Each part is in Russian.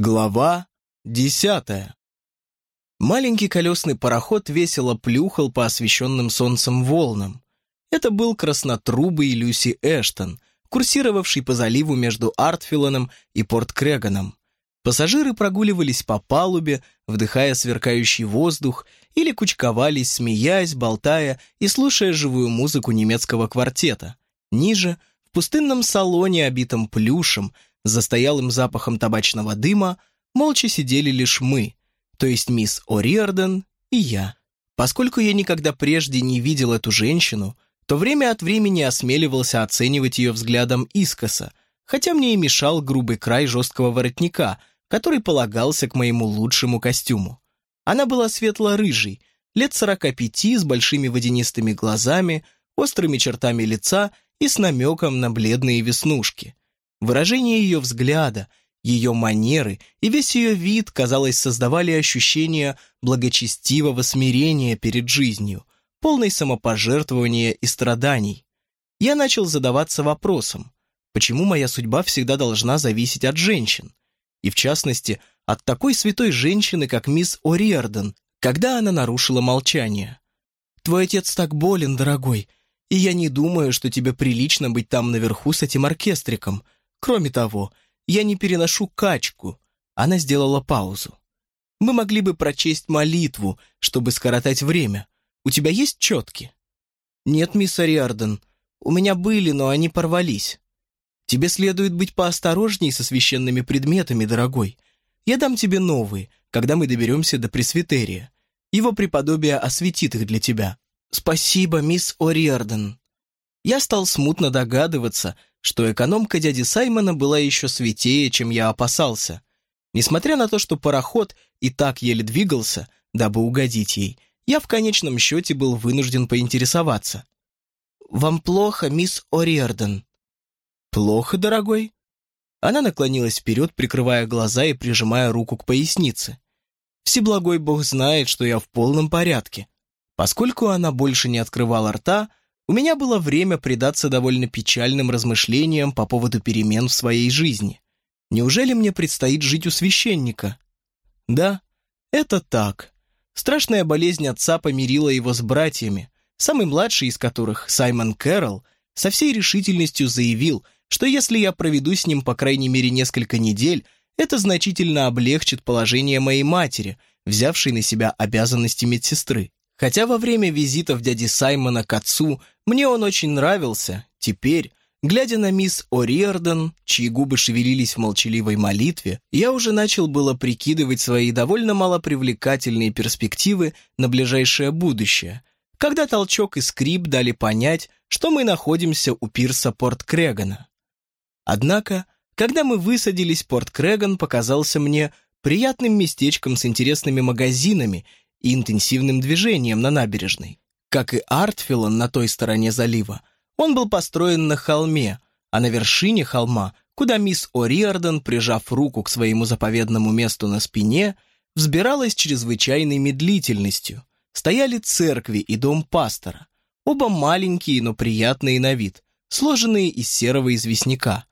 Глава десятая. Маленький колесный пароход весело плюхал по освещенным солнцем волнам. Это был краснотрубый Люси Эштон, курсировавший по заливу между Артфилоном и Порт-Креганом. Пассажиры прогуливались по палубе, вдыхая сверкающий воздух, или кучковались, смеясь, болтая и слушая живую музыку немецкого квартета. Ниже, в пустынном салоне, обитом плюшем, застоялым запахом табачного дыма, молча сидели лишь мы, то есть мисс О'Риордан и я. Поскольку я никогда прежде не видел эту женщину, то время от времени осмеливался оценивать ее взглядом искоса, хотя мне и мешал грубый край жесткого воротника, который полагался к моему лучшему костюму. Она была светло-рыжей, лет сорока пяти, с большими водянистыми глазами, острыми чертами лица и с намеком на бледные веснушки. Выражение ее взгляда, ее манеры и весь ее вид, казалось, создавали ощущение благочестивого смирения перед жизнью, полной самопожертвования и страданий. Я начал задаваться вопросом, почему моя судьба всегда должна зависеть от женщин, и в частности, от такой святой женщины, как мисс О'Риордан, когда она нарушила молчание. «Твой отец так болен, дорогой, и я не думаю, что тебе прилично быть там наверху с этим оркестриком», Кроме того, я не переношу качку. Она сделала паузу. Мы могли бы прочесть молитву, чтобы скоротать время. У тебя есть четки? Нет, мисс Ариарден. У меня были, но они порвались. Тебе следует быть поосторожней со священными предметами, дорогой. Я дам тебе новые, когда мы доберемся до пресвитерия. Его преподобие осветит их для тебя. Спасибо, мисс О'Риарден. Я стал смутно догадываться, что экономка дяди Саймона была еще святее, чем я опасался. Несмотря на то, что пароход и так еле двигался, дабы угодить ей, я в конечном счете был вынужден поинтересоваться. «Вам плохо, мисс О'Риордан?» «Плохо, дорогой?» Она наклонилась вперед, прикрывая глаза и прижимая руку к пояснице. Всеблагой Бог знает, что я в полном порядке. Поскольку она больше не открывала рта, у меня было время предаться довольно печальным размышлениям по поводу перемен в своей жизни. Неужели мне предстоит жить у священника? Да, это так. Страшная болезнь отца помирила его с братьями, самый младший из которых, Саймон Кэрролл, со всей решительностью заявил, что если я проведу с ним по крайней мере несколько недель, это значительно облегчит положение моей матери, взявшей на себя обязанности медсестры. Хотя во время визитов дяди Саймона к отцу мне он очень нравился, теперь, глядя на мисс О'Риордан, чьи губы шевелились в молчаливой молитве, я уже начал было прикидывать свои довольно малопривлекательные перспективы на ближайшее будущее, когда толчок и скрип дали понять, что мы находимся у пирса Порт-Крегана. Однако, когда мы высадились, Порт-Креган показался мне приятным местечком с интересными магазинами и интенсивным движением на набережной. Как и Артфилон на той стороне залива, он был построен на холме, а на вершине холма, куда мисс О'Риордан, прижав руку к своему заповедному месту на спине, взбиралась чрезвычайной медлительностью, стояли церкви и дом пастора, оба маленькие, но приятные на вид, сложенные из серого известняка.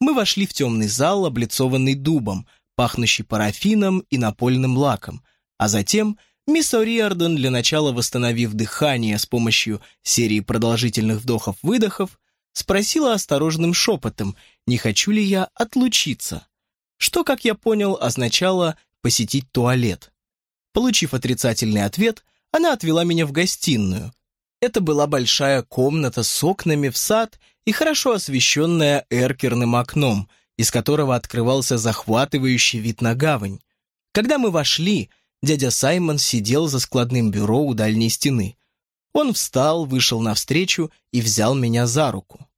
Мы вошли в темный зал, облицованный дубом, пахнущий парафином и напольным лаком, а затем Мисс О'Риордан, для начала восстановив дыхание с помощью серии продолжительных вдохов-выдохов, спросила осторожным шепотом, не хочу ли я отлучиться, что, как я понял, означало посетить туалет. Получив отрицательный ответ, она отвела меня в гостиную. Это была большая комната с окнами в сад и хорошо освещенная эркерным окном, из которого открывался захватывающий вид на гавань. Когда мы вошли, Дядя Саймон сидел за складным бюро у дальней стены. Он встал, вышел навстречу и взял меня за руку.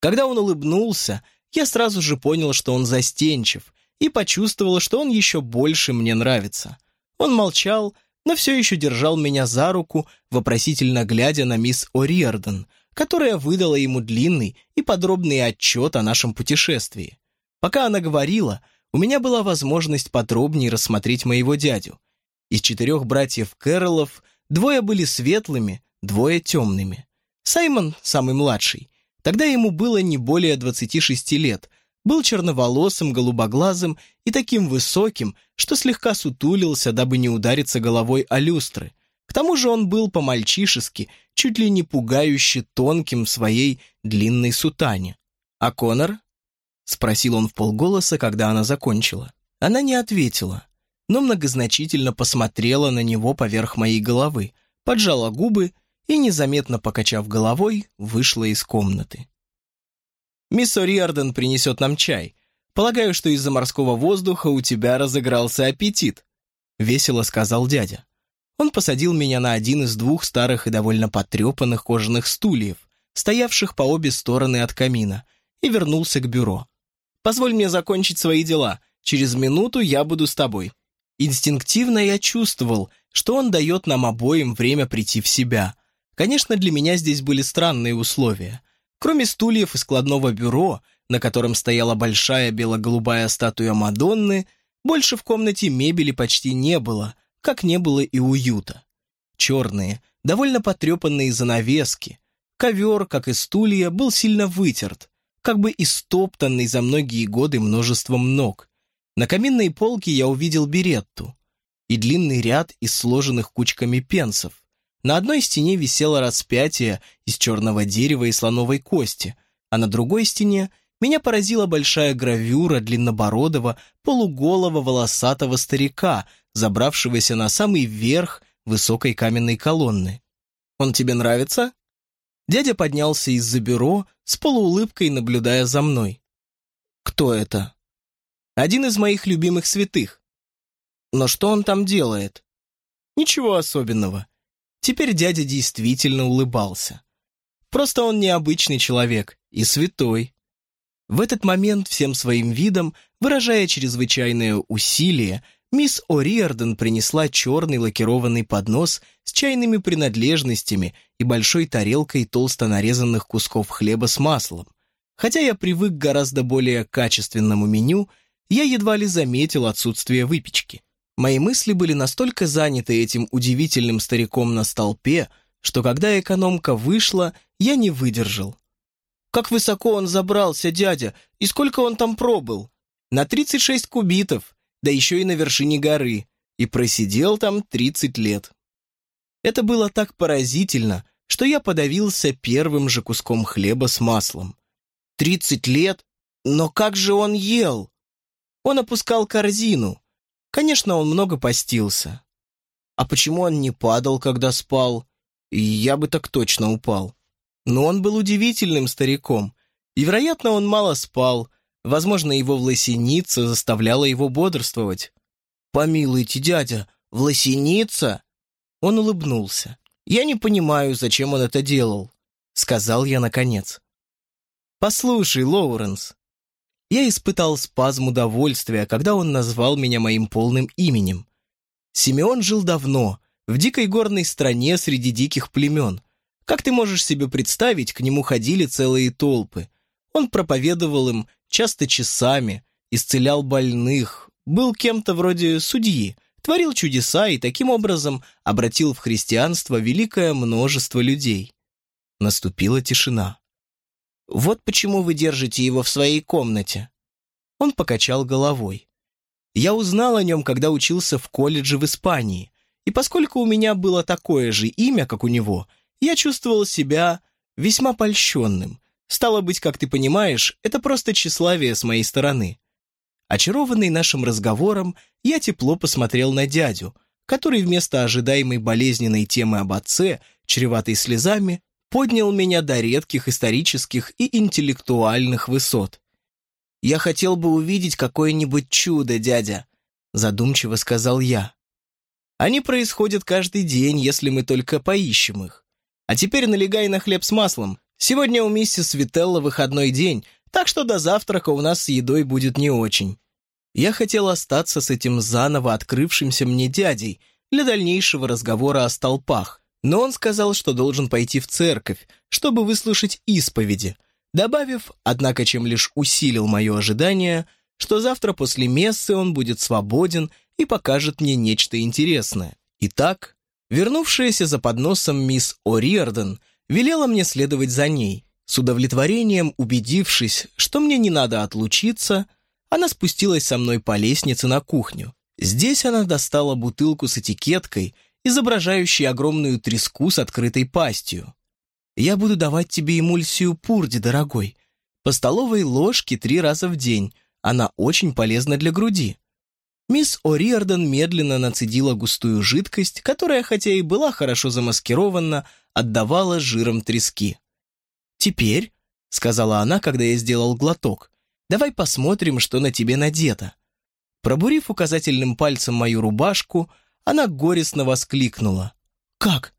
Когда он улыбнулся, я сразу же понял, что он застенчив, и почувствовал, что он еще больше мне нравится. Он молчал, но все еще держал меня за руку, вопросительно глядя на мисс О'Риордан, которая выдала ему длинный и подробный отчет о нашем путешествии. Пока она говорила, у меня была возможность подробнее рассмотреть моего дядю. Из четырех братьев Кэролов двое были светлыми, двое темными. Саймон, самый младший, тогда ему было не более 26 лет, был черноволосым, голубоглазым и таким высоким, что слегка сутулился, дабы не удариться головой о люстры. К тому же он был по-мальчишески, чуть ли не пугающе тонким в своей длинной сутане. «А Конор?» — спросил он в полголоса, когда она закончила. Она не ответила, но многозначительно посмотрела на него поверх моей головы, поджала губы и, незаметно покачав головой, вышла из комнаты. Мисс О'Риарден принесет нам чай. Полагаю, что из-за морского воздуха у тебя разыгрался аппетит», — весело сказал дядя. Он посадил меня на один из двух старых и довольно потрепанных кожаных стульев, стоявших по обе стороны от камина, и вернулся к бюро. «Позволь мне закончить свои дела. Через минуту я буду с тобой». Инстинктивно я чувствовал, что он дает нам обоим время прийти в себя. Конечно, для меня здесь были странные условия. Кроме стульев и складного бюро, на котором стояла большая бело-голубая статуя Мадонны, больше в комнате мебели почти не было, как не было и уюта. Черные, довольно потрепанные занавески. Ковер, как и стулья, был сильно вытерт, как бы истоптанный за многие годы множеством ног. На каминной полке я увидел беретту и длинный ряд из сложенных кучками пенсов. На одной стене висело распятие из черного дерева и слоновой кости, а на другой стене меня поразила большая гравюра длиннобородого, полуголого волосатого старика, забравшегося на самый верх высокой каменной колонны. «Он тебе нравится?» Дядя поднялся из-за бюро, с полуулыбкой наблюдая за мной. «Кто это?» «Один из моих любимых святых». «Но что он там делает?» «Ничего особенного. Теперь дядя действительно улыбался. Просто он необычный человек и святой. В этот момент всем своим видом, выражая чрезвычайное усилие, мисс О'Риордан принесла черный лакированный поднос с чайными принадлежностями и большой тарелкой толсто нарезанных кусков хлеба с маслом. Хотя я привык к гораздо более качественному меню, я едва ли заметил отсутствие выпечки. Мои мысли были настолько заняты этим удивительным стариком на столпе, что когда экономка вышла, я не выдержал. «Как высоко он забрался, дядя, и сколько он там пробыл?» «На 36 кубитов, да еще и на вершине горы, и просидел там 30 лет». Это было так поразительно, что я подавился первым же куском хлеба с маслом. «Тридцать лет? Но как же он ел?» Он опускал корзину, Конечно, он много постился. А почему он не падал, когда спал? Я бы так точно упал. Но он был удивительным стариком, и, вероятно, он мало спал. Возможно, его власеница заставляла его бодрствовать. «Помилуйте, дядя, власеница?» Он улыбнулся. «Я не понимаю, зачем он это делал», — сказал я наконец. «Послушай, Лоуренс, я испытал спазм удовольствия, когда он назвал меня моим полным именем. Симеон жил давно, в дикой горной стране среди диких племен. Как ты можешь себе представить, к нему ходили целые толпы. Он проповедовал им часто часами, исцелял больных, был кем-то вроде судьи, творил чудеса и таким образом обратил в христианство великое множество людей. Наступила тишина. Вот почему вы держите его в своей комнате». Он покачал головой. «Я узнал о нем, когда учился в колледже в Испании, и поскольку у меня было такое же имя, как у него, я чувствовал себя весьма польщенным. Стало быть, как ты понимаешь, это просто тщеславие с моей стороны». Очарованный нашим разговором, я тепло посмотрел на дядю, который вместо ожидаемой болезненной темы об отце, чреватой слезами, поднял меня до редких исторических и интеллектуальных высот. «Я хотел бы увидеть какое-нибудь чудо, дядя», — задумчиво сказал я. «Они происходят каждый день, если мы только поищем их. А теперь налегай на хлеб с маслом. Сегодня у миссис Вителла выходной день, так что до завтрака у нас с едой будет не очень». Я хотел остаться с этим заново открывшимся мне дядей для дальнейшего разговора о столпах, но он сказал, что должен пойти в церковь, чтобы выслушать исповеди, добавив, однако чем лишь усилил мое ожидание, что завтра после мессы он будет свободен и покажет мне нечто интересное. Итак, вернувшаяся за подносом мисс О'Риордан велела мне следовать за ней. С удовлетворением убедившись, что мне не надо отлучиться, она спустилась со мной по лестнице на кухню. Здесь она достала бутылку с этикеткой, изображающей огромную треску с открытой пастью. «Я буду давать тебе эмульсию пурди, дорогой. По столовой ложке три раза в день. Она очень полезна для груди». Мисс О'Риордан медленно нацедила густую жидкость, которая, хотя и была хорошо замаскирована, отдавала жиром трески. «Теперь», — сказала она, когда я сделал глоток, «давай посмотрим, что на тебе надето». Пробурив указательным пальцем мою рубашку, она горестно воскликнула. «Как?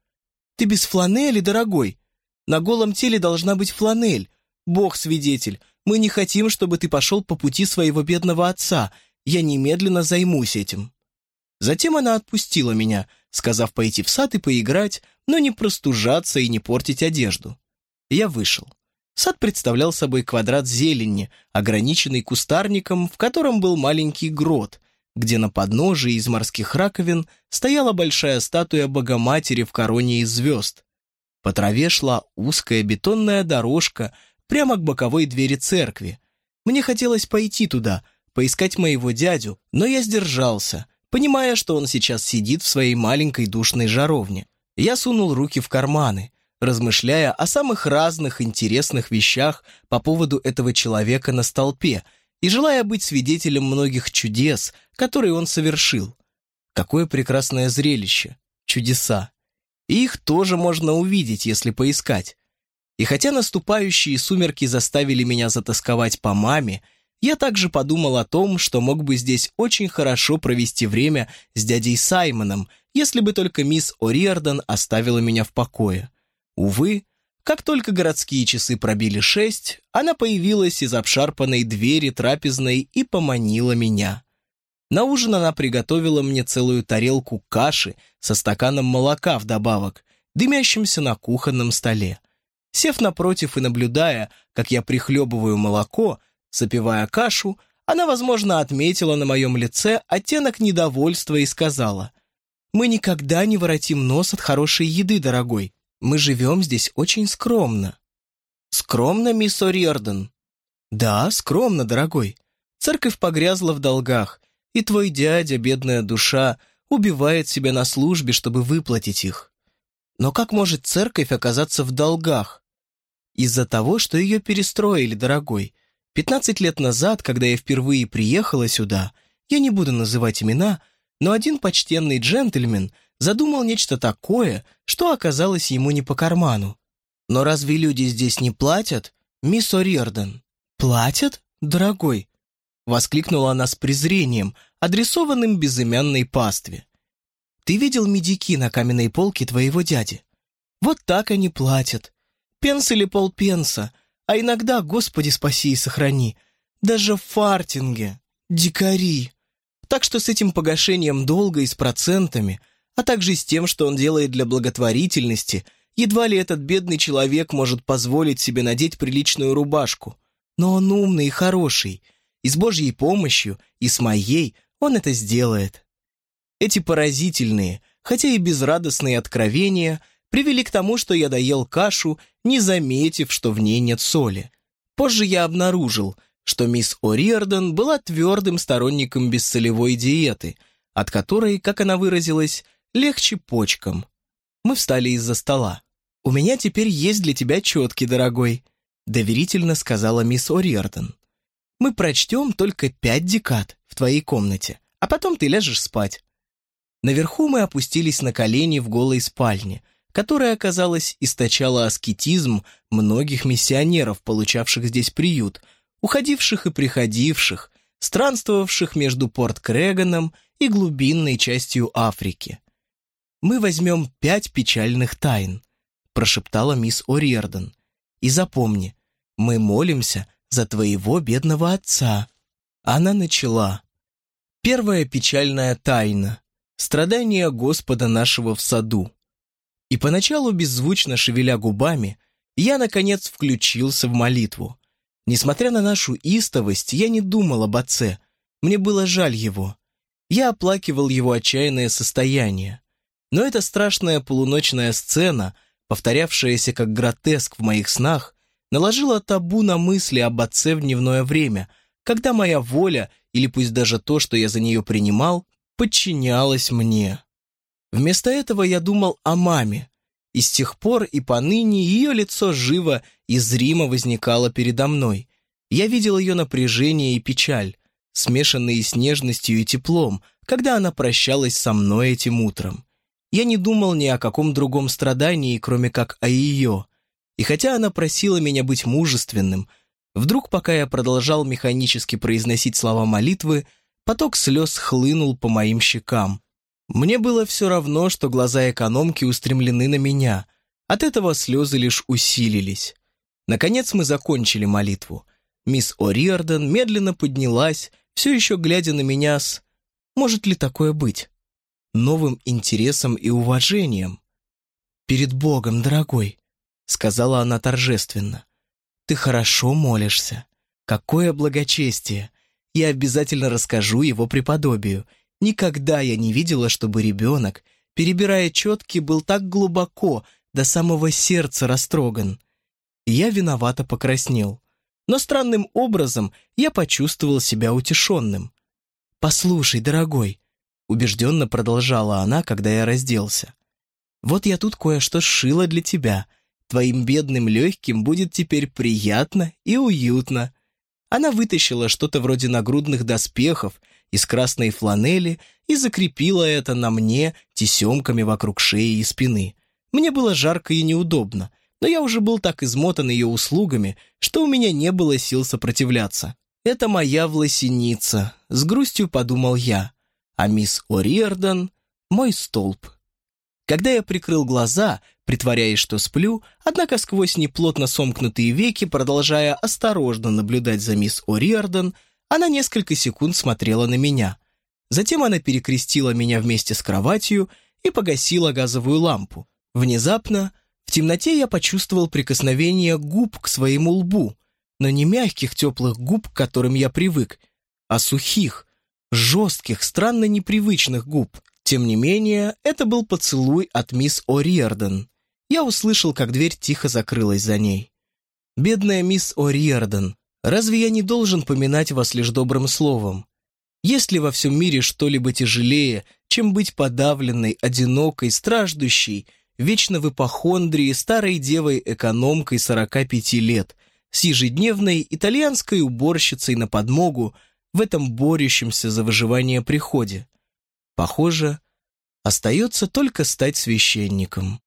Ты без фланели, дорогой? На голом теле должна быть фланель. Бог свидетель, мы не хотим, чтобы ты пошел по пути своего бедного отца. Я немедленно займусь этим». Затем она отпустила меня, сказав пойти в сад и поиграть, но не простужаться и не портить одежду. Я вышел. Сад представлял собой квадрат зелени, ограниченный кустарником, в котором был маленький грот, где на подножии из морских раковин стояла большая статуя Богоматери в короне из звезд. По траве шла узкая бетонная дорожка прямо к боковой двери церкви. Мне хотелось пойти туда, поискать моего дядю, но я сдержался, понимая, что он сейчас сидит в своей маленькой душной жаровне. Я сунул руки в карманы размышляя о самых разных интересных вещах по поводу этого человека на столпе и желая быть свидетелем многих чудес, которые он совершил. Какое прекрасное зрелище, чудеса. И их тоже можно увидеть, если поискать. И хотя наступающие сумерки заставили меня затасковать по маме, я также подумал о том, что мог бы здесь очень хорошо провести время с дядей Саймоном, если бы только мисс О'Риордан оставила меня в покое. Увы, как только городские часы пробили шесть, она появилась из обшарпанной двери трапезной и поманила меня. На ужин она приготовила мне целую тарелку каши со стаканом молока вдобавок, дымящимся на кухонном столе. Сев напротив и наблюдая, как я прихлебываю молоко, запивая кашу, она, возможно, отметила на моем лице оттенок недовольства и сказала, «Мы никогда не воротим нос от хорошей еды, дорогой. Мы живем здесь очень скромно». «Скромно, мисс О'Риордан?» «Да, скромно, дорогой. Церковь погрязла в долгах, и твой дядя, бедная душа, убивает себя на службе, чтобы выплатить их. Но как может церковь оказаться в долгах? Из-за того, что ее перестроили, дорогой. Пятнадцать лет назад, когда я впервые приехала сюда, я не буду называть имена, но один почтенный джентльмен – задумал нечто такое, что оказалось ему не по карману. Но разве люди здесь не платят, мисс О'Риордан? Платят, дорогой? Воскликнула она с презрением, адресованным безымянной пастве. Ты видел медики на каменной полке твоего дяди? Вот так они платят. Пенс или полпенса, а иногда, Господи спаси и сохрани, даже в фартинге, дикари. Так что с этим погашением долга и с процентами – а также с тем, что он делает для благотворительности, едва ли этот бедный человек может позволить себе надеть приличную рубашку. Но он умный и хороший, и с Божьей помощью, и с моей он это сделает. Эти поразительные, хотя и безрадостные откровения привели к тому, что я доел кашу, не заметив, что в ней нет соли. Позже я обнаружил, что мисс О'Риордан была твердым сторонником бессолевой диеты, от которой, как она выразилась, легче почкам. Мы встали из-за стола. «У меня теперь есть для тебя четки, дорогой», доверительно сказала мисс О'Риортон. «Мы прочтем только пять декад в твоей комнате, а потом ты ляжешь спать». Наверху мы опустились на колени в голой спальне, которая, казалось, источала аскетизм многих миссионеров, получавших здесь приют, уходивших и приходивших, странствовавших между Порт-Креганом и глубинной частью Африки мы возьмем пять печальных тайн», прошептала мисс О'Риордан. «И запомни, мы молимся за твоего бедного отца». Она начала. Первая печальная тайна — страдания Господа нашего в саду. И поначалу, беззвучно шевеля губами, я, наконец, включился в молитву. Несмотря на нашу истовость, я не думал об отце. Мне было жаль его. Я оплакивал его отчаянное состояние. Но эта страшная полуночная сцена, повторявшаяся как гротеск в моих снах, наложила табу на мысли об отце в дневное время, когда моя воля, или пусть даже то, что я за нее принимал, подчинялась мне. Вместо этого я думал о маме, и с тех пор и поныне ее лицо живо и зримо возникало передо мной. Я видел ее напряжение и печаль, смешанные с нежностью и теплом, когда она прощалась со мной этим утром. Я не думал ни о каком другом страдании, кроме как о ее. И хотя она просила меня быть мужественным, вдруг, пока я продолжал механически произносить слова молитвы, поток слез хлынул по моим щекам. Мне было все равно, что глаза экономки устремлены на меня. От этого слезы лишь усилились. Наконец мы закончили молитву. Мисс О'Риордан медленно поднялась, все еще глядя на меня с «Может ли такое быть?» Новым интересом и уважением. «Перед Богом, дорогой», — сказала она торжественно, — «ты хорошо молишься. Какое благочестие! Я обязательно расскажу его преподобию. Никогда я не видела, чтобы ребенок, перебирая четки, был так глубоко, до самого сердца растроган. Я виновато покраснел. Но странным образом я почувствовал себя утешенным. «Послушай, дорогой», — убежденно продолжала она, когда я разделся. «Вот я тут кое-что сшила для тебя. Твоим бедным легким будет теперь приятно и уютно». Она вытащила что-то вроде нагрудных доспехов из красной фланели и закрепила это на мне тесемками вокруг шеи и спины. Мне было жарко и неудобно, но я уже был так измотан ее услугами, что у меня не было сил сопротивляться. «Это моя власеница», — с грустью подумал я, а мисс О'Риордан — мой столб. Когда я прикрыл глаза, притворяясь, что сплю, однако сквозь неплотно сомкнутые веки, продолжая осторожно наблюдать за мисс О'Риордан, она несколько секунд смотрела на меня. Затем она перекрестила меня вместе с кроватью и погасила газовую лампу. Внезапно в темноте я почувствовал прикосновение губ к своему лбу, но не мягких теплых губ, к которым я привык, а сухих, жестких, странно непривычных губ. Тем не менее, это был поцелуй от мисс О'Риордан. Я услышал, как дверь тихо закрылась за ней. «Бедная мисс О'Риордан, разве я не должен поминать вас лишь добрым словом? Есть ли во всем мире что-либо тяжелее, чем быть подавленной, одинокой, страждущей, вечно в ипохондрии, старой девой-экономкой 45 лет, с ежедневной итальянской уборщицей на подмогу в этом борющемся за выживание приходе? Похоже, остается только стать священником.